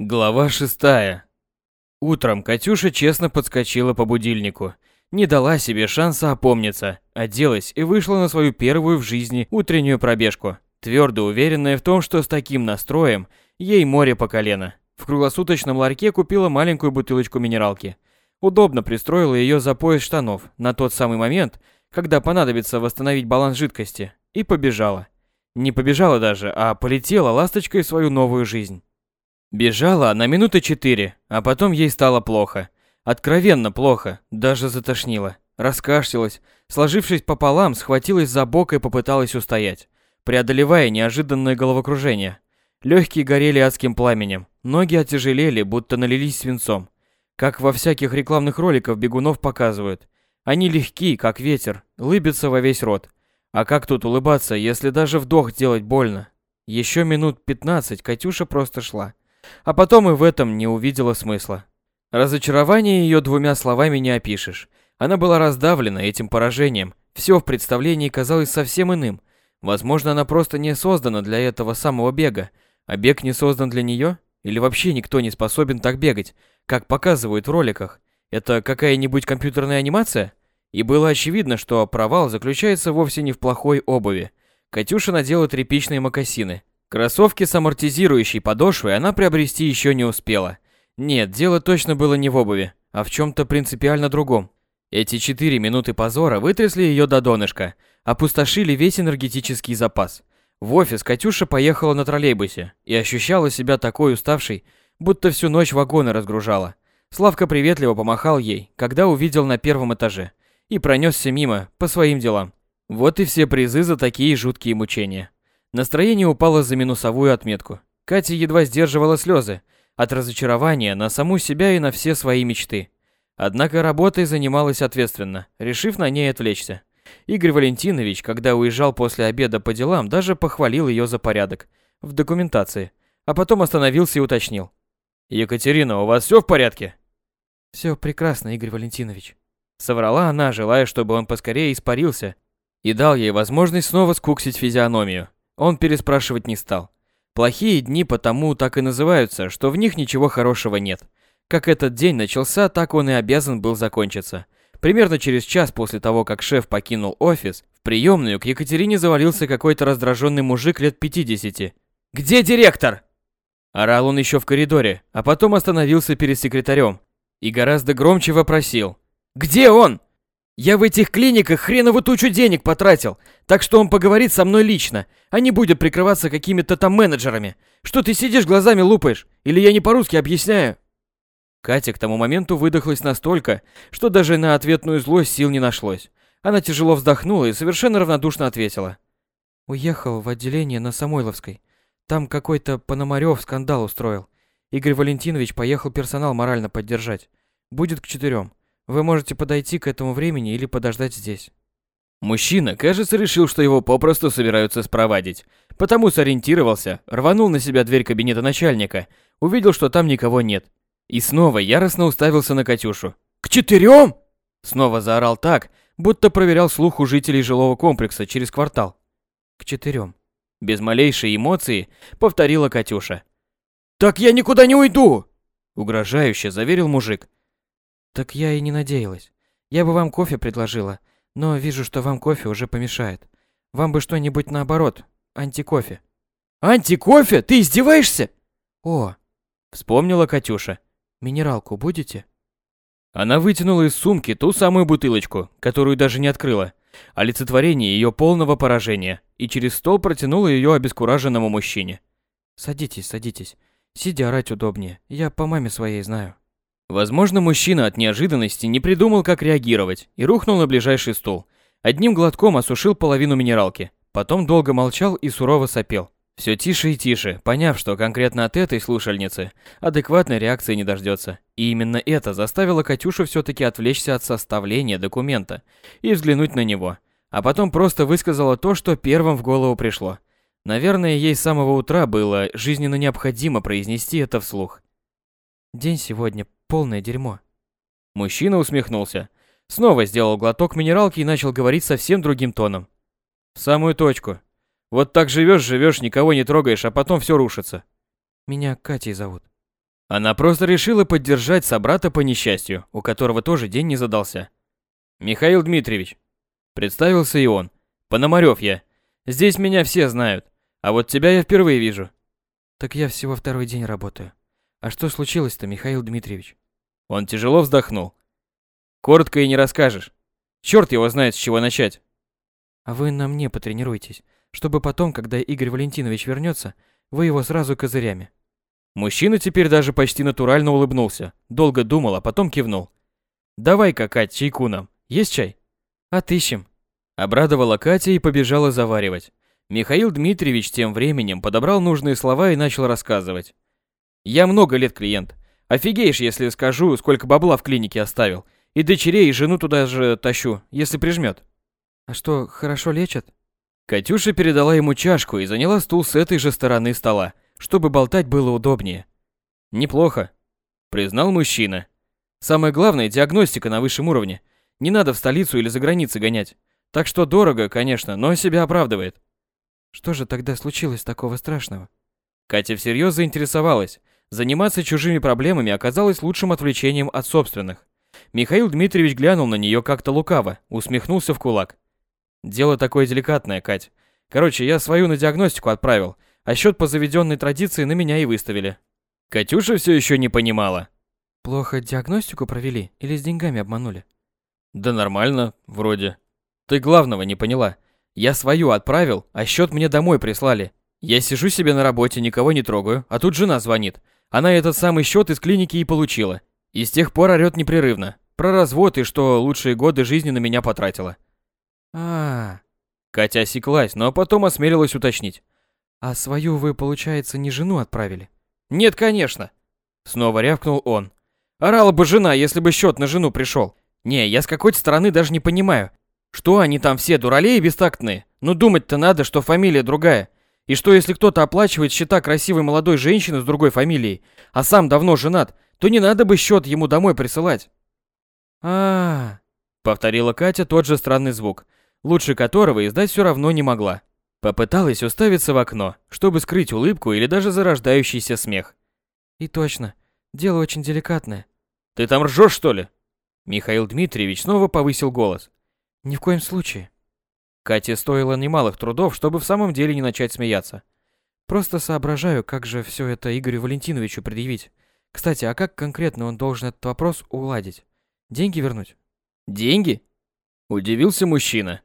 Глава шестая. Утром Катюша честно подскочила по будильнику. Не дала себе шанса опомниться, оделась и вышла на свою первую в жизни утреннюю пробежку, твердо уверенная в том, что с таким настроем ей море по колено. В круглосуточном ларьке купила маленькую бутылочку минералки. Удобно пристроила ее за пояс штанов на тот самый момент, когда понадобится восстановить баланс жидкости, и побежала. Не побежала даже, а полетела ласточкой в свою новую жизнь. Бежала на минуты четыре, а потом ей стало плохо. Откровенно плохо, даже затошнило. Раскашлялась, сложившись пополам, схватилась за бок и попыталась устоять, преодолевая неожиданное головокружение. Легкие горели адским пламенем, ноги оттяжелели, будто налились свинцом. Как во всяких рекламных роликах бегунов показывают. Они легки, как ветер, лыбятся во весь рот. А как тут улыбаться, если даже вдох делать больно? Еще минут пятнадцать Катюша просто шла. А потом и в этом не увидела смысла. Разочарование ее двумя словами не опишешь. Она была раздавлена этим поражением. Все в представлении казалось совсем иным. Возможно, она просто не создана для этого самого бега, а бег не создан для нее? Или вообще никто не способен так бегать, как показывают в роликах? Это какая-нибудь компьютерная анимация? И было очевидно, что провал заключается вовсе не в плохой обуви. Катюша надела тряпичные мокасины, Кроссовки с амортизирующей подошвой она приобрести еще не успела. Нет, дело точно было не в обуви, а в чем-то принципиально другом. Эти четыре минуты позора вытрясли ее до донышка, опустошили весь энергетический запас. В офис Катюша поехала на троллейбусе и ощущала себя такой уставшей, будто всю ночь вагоны разгружала. Славка приветливо помахал ей, когда увидел на первом этаже, и пронесся мимо, по своим делам. Вот и все призы за такие жуткие мучения. Настроение упало за минусовую отметку. Катя едва сдерживала слезы от разочарования на саму себя и на все свои мечты. Однако работой занималась ответственно, решив на ней отвлечься. Игорь Валентинович, когда уезжал после обеда по делам, даже похвалил ее за порядок в документации, а потом остановился и уточнил. «Екатерина, у вас все в порядке?» «Все прекрасно, Игорь Валентинович», — соврала она, желая, чтобы он поскорее испарился и дал ей возможность снова скуксить физиономию. Он переспрашивать не стал. Плохие дни потому так и называются, что в них ничего хорошего нет. Как этот день начался, так он и обязан был закончиться. Примерно через час после того, как шеф покинул офис, в приемную к Екатерине завалился какой-то раздраженный мужик лет 50. «Где директор?» Орал он еще в коридоре, а потом остановился перед секретарем и гораздо громче вопросил. «Где он?» Я в этих клиниках хренову тучу денег потратил, так что он поговорит со мной лично, а не будет прикрываться какими-то там менеджерами. Что ты сидишь глазами лупаешь? Или я не по-русски объясняю?» Катя к тому моменту выдохлась настолько, что даже на ответную злость сил не нашлось. Она тяжело вздохнула и совершенно равнодушно ответила. «Уехал в отделение на Самойловской. Там какой-то Пономарев скандал устроил. Игорь Валентинович поехал персонал морально поддержать. Будет к четырем. Вы можете подойти к этому времени или подождать здесь. Мужчина, кажется, решил, что его попросту собираются спровадить. Потому сориентировался, рванул на себя дверь кабинета начальника, увидел, что там никого нет. И снова яростно уставился на Катюшу. «К четырем?» Снова заорал так, будто проверял слух у жителей жилого комплекса через квартал. «К четырем». Без малейшей эмоции повторила Катюша. «Так я никуда не уйду!» Угрожающе заверил мужик. Так я и не надеялась. Я бы вам кофе предложила, но вижу, что вам кофе уже помешает. Вам бы что-нибудь наоборот, антикофе. Антикофе? Ты издеваешься? О, вспомнила Катюша. Минералку будете? Она вытянула из сумки ту самую бутылочку, которую даже не открыла. Олицетворение ее полного поражения, и через стол протянула ее обескураженному мужчине. Садитесь, садитесь. Сидя орать удобнее. Я по маме своей знаю. Возможно, мужчина от неожиданности не придумал, как реагировать, и рухнул на ближайший стул. Одним глотком осушил половину минералки, потом долго молчал и сурово сопел. Все тише и тише, поняв, что конкретно от этой слушальницы адекватной реакции не дождется. И именно это заставило Катюшу все-таки отвлечься от составления документа и взглянуть на него. А потом просто высказала то, что первым в голову пришло. Наверное, ей с самого утра было жизненно необходимо произнести это вслух. День сегодня полное дерьмо. Мужчина усмехнулся. Снова сделал глоток минералки и начал говорить совсем другим тоном. В самую точку. Вот так живешь, живешь, никого не трогаешь, а потом все рушится. Меня Катей зовут. Она просто решила поддержать собрата по несчастью, у которого тоже день не задался. «Михаил Дмитриевич», — представился и он, — «Пономарёв я. Здесь меня все знают, а вот тебя я впервые вижу». «Так я всего второй день работаю. А что случилось-то, Михаил Дмитриевич?» Он тяжело вздохнул. «Коротко и не расскажешь. Черт его знает, с чего начать». «А вы на мне потренируйтесь, чтобы потом, когда Игорь Валентинович вернется, вы его сразу козырями». Мужчина теперь даже почти натурально улыбнулся, долго думал, а потом кивнул. «Давай-ка, Кать, чайку нам. Есть чай?» «Отыщем». Обрадовала Катя и побежала заваривать. Михаил Дмитриевич тем временем подобрал нужные слова и начал рассказывать. «Я много лет клиент. Офигеешь, если скажу, сколько бабла в клинике оставил. И дочерей, и жену туда же тащу, если прижмет». «А что, хорошо лечат?» Катюша передала ему чашку и заняла стул с этой же стороны стола, чтобы болтать было удобнее. «Неплохо», — признал мужчина. «Самое главное — диагностика на высшем уровне. Не надо в столицу или за границей гонять. Так что дорого, конечно, но себя оправдывает». «Что же тогда случилось такого страшного?» Катя всерьез заинтересовалась. Заниматься чужими проблемами оказалось лучшим отвлечением от собственных. Михаил Дмитриевич глянул на нее как-то лукаво, усмехнулся в кулак. «Дело такое деликатное, Кать. Короче, я свою на диагностику отправил, а счет по заведенной традиции на меня и выставили». Катюша все еще не понимала. «Плохо диагностику провели или с деньгами обманули?» «Да нормально, вроде. Ты главного не поняла. Я свою отправил, а счет мне домой прислали. Я сижу себе на работе, никого не трогаю, а тут жена звонит. Она этот самый счет из клиники и получила. И с тех пор орёт непрерывно. Про развод и что лучшие годы жизни на меня потратила. А, -а, -а. Катя осеклась, но потом осмелилась уточнить. А свою вы, получается, не жену отправили? Нет, конечно. Снова рявкнул он. Орала бы жена, если бы счет на жену пришел. Не, я с какой-то стороны даже не понимаю. Что они там все дуралеи бестактные? Ну думать-то надо, что фамилия другая. И что если кто-то оплачивает счета красивой молодой женщины с другой фамилией, а сам давно женат, то не надо бы счет ему домой присылать. А, -а, -а повторила Катя тот же странный звук, лучше которого издать все равно не могла. Попыталась уставиться в окно, чтобы скрыть улыбку или даже зарождающийся смех. И точно, дело очень деликатное. Ты там ржешь, что ли? Михаил Дмитриевич снова повысил голос. Ни в коем случае. Кате стоило немалых трудов, чтобы в самом деле не начать смеяться. Просто соображаю, как же все это Игорю Валентиновичу предъявить. Кстати, а как конкретно он должен этот вопрос уладить? Деньги вернуть? Деньги? Удивился мужчина.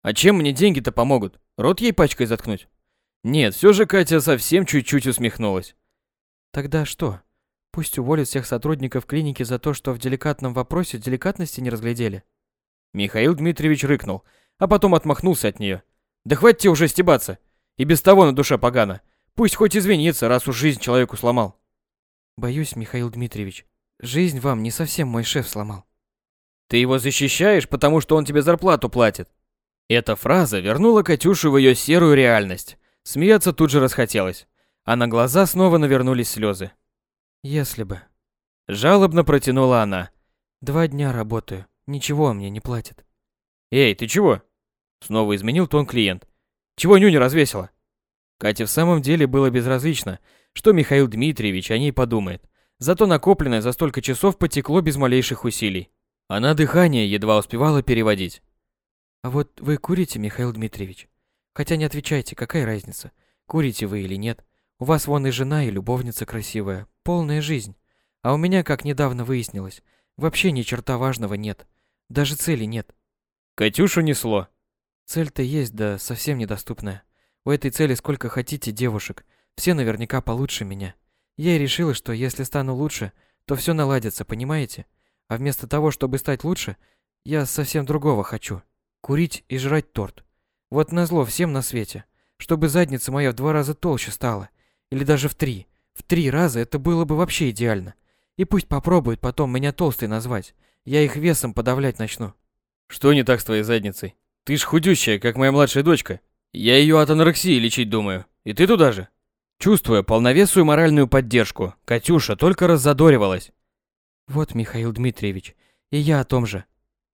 А чем мне деньги-то помогут? Рот ей пачкой заткнуть? Нет, все же Катя совсем чуть-чуть усмехнулась. Тогда что? Пусть уволят всех сотрудников клиники за то, что в деликатном вопросе деликатности не разглядели. Михаил Дмитриевич рыкнул, а потом отмахнулся от нее. Да хватит уже стебаться. И без того на душе погано. Пусть хоть извинится, раз уж жизнь человеку сломал. Боюсь, Михаил Дмитриевич, жизнь вам не совсем мой шеф сломал. Ты его защищаешь, потому что он тебе зарплату платит. Эта фраза вернула Катюшу в ее серую реальность. Смеяться тут же расхотелось, а на глаза снова навернулись слезы. Если бы. Жалобно протянула она. Два дня работаю, ничего мне не платят. «Эй, ты чего?» Снова изменил тон клиент. «Чего нюня развесила?» Кате в самом деле было безразлично, что Михаил Дмитриевич о ней подумает. Зато накопленное за столько часов потекло без малейших усилий. Она дыхание едва успевала переводить. «А вот вы курите, Михаил Дмитриевич? Хотя не отвечайте, какая разница, курите вы или нет. У вас вон и жена, и любовница красивая, полная жизнь. А у меня, как недавно выяснилось, вообще ни черта важного нет. Даже цели нет. Катюшу несло. Цель-то есть, да совсем недоступная. У этой цели сколько хотите девушек. Все наверняка получше меня. Я и решила, что если стану лучше, то все наладится, понимаете? А вместо того, чтобы стать лучше, я совсем другого хочу. Курить и жрать торт. Вот назло всем на свете. Чтобы задница моя в два раза толще стала. Или даже в три. В три раза это было бы вообще идеально. И пусть попробуют потом меня толстой назвать. Я их весом подавлять начну. Что не так с твоей задницей? Ты ж худющая, как моя младшая дочка. Я ее от анорексии лечить думаю. И ты туда же? Чувствуя полновесую моральную поддержку, Катюша только раззадоривалась. Вот, Михаил Дмитриевич, и я о том же.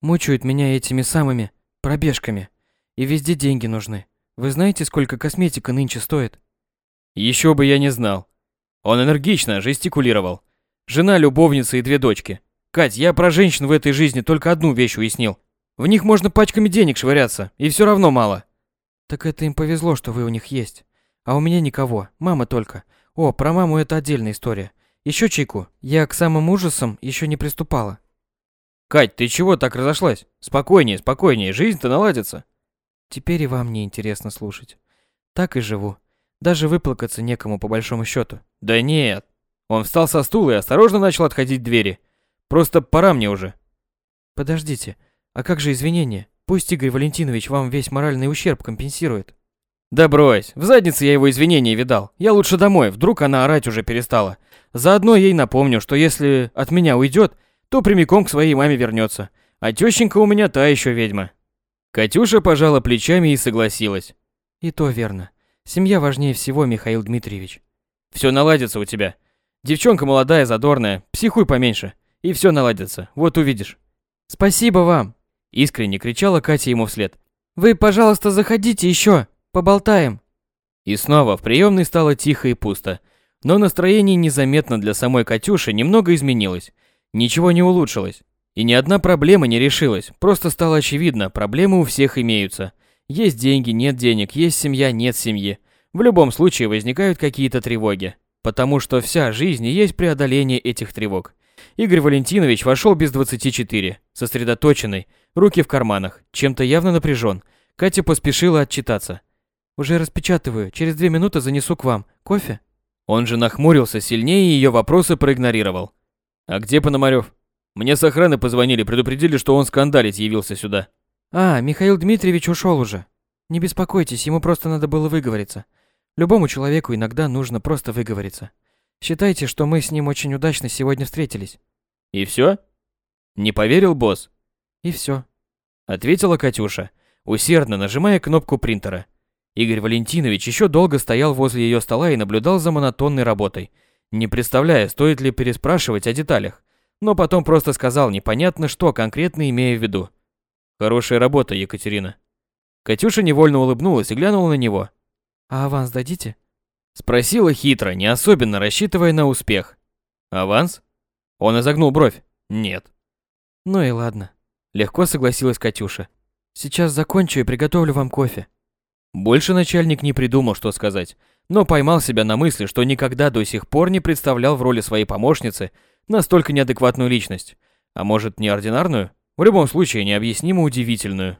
Мучают меня этими самыми пробежками. И везде деньги нужны. Вы знаете, сколько косметика нынче стоит? Еще бы я не знал. Он энергично жестикулировал. Жена, любовница и две дочки. Кать, я про женщин в этой жизни только одну вещь уяснил. В них можно пачками денег швыряться, и все равно мало. Так это им повезло, что вы у них есть. А у меня никого, мама только. О, про маму это отдельная история. Еще чайку. Я к самым ужасам еще не приступала. Кать, ты чего так разошлась? Спокойнее, спокойнее, жизнь-то наладится. Теперь и вам не интересно слушать. Так и живу. Даже выплакаться некому по большому счету. Да нет. Он встал со стула и осторожно начал отходить к двери. Просто пора мне уже. Подождите, а как же извинения? Пусть Игорь Валентинович вам весь моральный ущерб компенсирует. Да брось, в заднице я его извинения видал. Я лучше домой, вдруг она орать уже перестала. Заодно ей напомню, что если от меня уйдет, то прямиком к своей маме вернется. А тещенька у меня та еще ведьма. Катюша пожала плечами и согласилась. И то верно. Семья важнее всего, Михаил Дмитриевич. Все наладится у тебя. Девчонка молодая, задорная, психуй поменьше. И все наладится, вот увидишь. Спасибо вам. Искренне кричала Катя ему вслед. Вы, пожалуйста, заходите еще, поболтаем. И снова в приемной стало тихо и пусто. Но настроение незаметно для самой Катюши немного изменилось. Ничего не улучшилось. И ни одна проблема не решилась, просто стало очевидно, проблемы у всех имеются. Есть деньги, нет денег, есть семья, нет семьи. В любом случае возникают какие-то тревоги, потому что вся жизнь и есть преодоление этих тревог. Игорь Валентинович вошел без 24, сосредоточенный, руки в карманах, чем-то явно напряжен. Катя поспешила отчитаться. «Уже распечатываю, через две минуты занесу к вам. Кофе?» Он же нахмурился сильнее и ее вопросы проигнорировал. «А где Пономарев?» «Мне с охраны позвонили, предупредили, что он скандалить явился сюда». «А, Михаил Дмитриевич ушел уже. Не беспокойтесь, ему просто надо было выговориться. Любому человеку иногда нужно просто выговориться. Считайте, что мы с ним очень удачно сегодня встретились». «И все?» «Не поверил босс?» «И все», — ответила Катюша, усердно нажимая кнопку принтера. Игорь Валентинович еще долго стоял возле ее стола и наблюдал за монотонной работой — не представляя, стоит ли переспрашивать о деталях, но потом просто сказал непонятно что конкретно имея в виду. «Хорошая работа, Екатерина». Катюша невольно улыбнулась и глянула на него. «А аванс дадите?» Спросила хитро, не особенно рассчитывая на успех. «Аванс?» Он изогнул бровь. «Нет». «Ну и ладно», — легко согласилась Катюша. «Сейчас закончу и приготовлю вам кофе». Больше начальник не придумал, что сказать, но поймал себя на мысли, что никогда до сих пор не представлял в роли своей помощницы настолько неадекватную личность. А может, неординарную? В любом случае, необъяснимо удивительную.